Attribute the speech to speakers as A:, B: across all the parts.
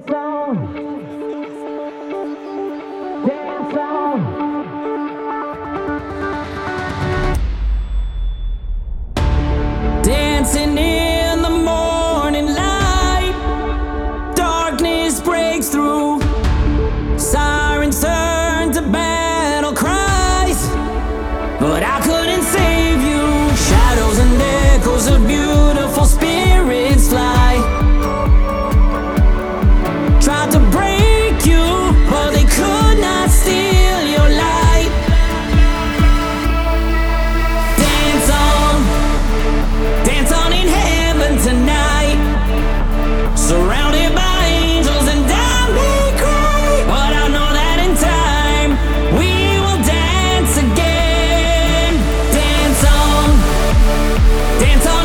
A: canção. Hands on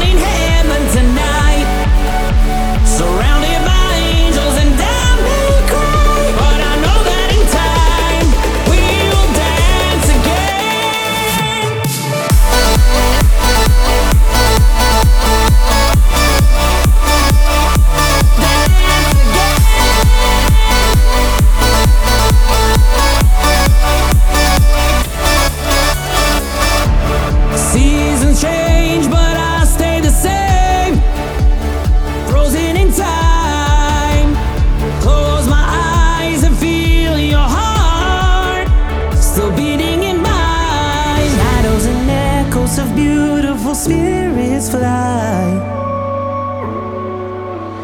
A: hosts of beautiful spirits fly.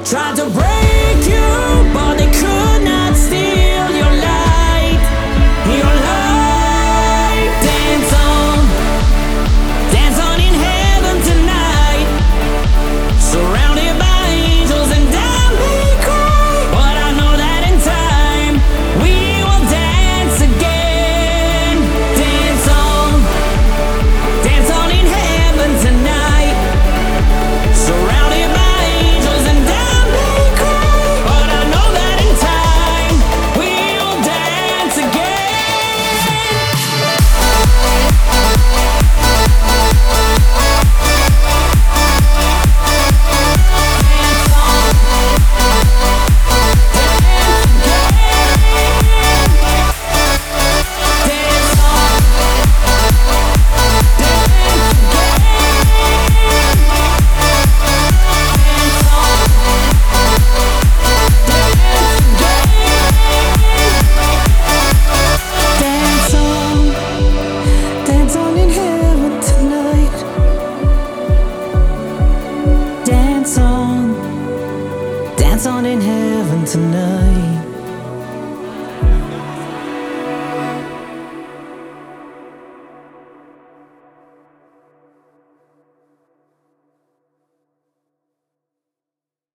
A: Tried to break you, but they could not steal. dance on in heaven tonight.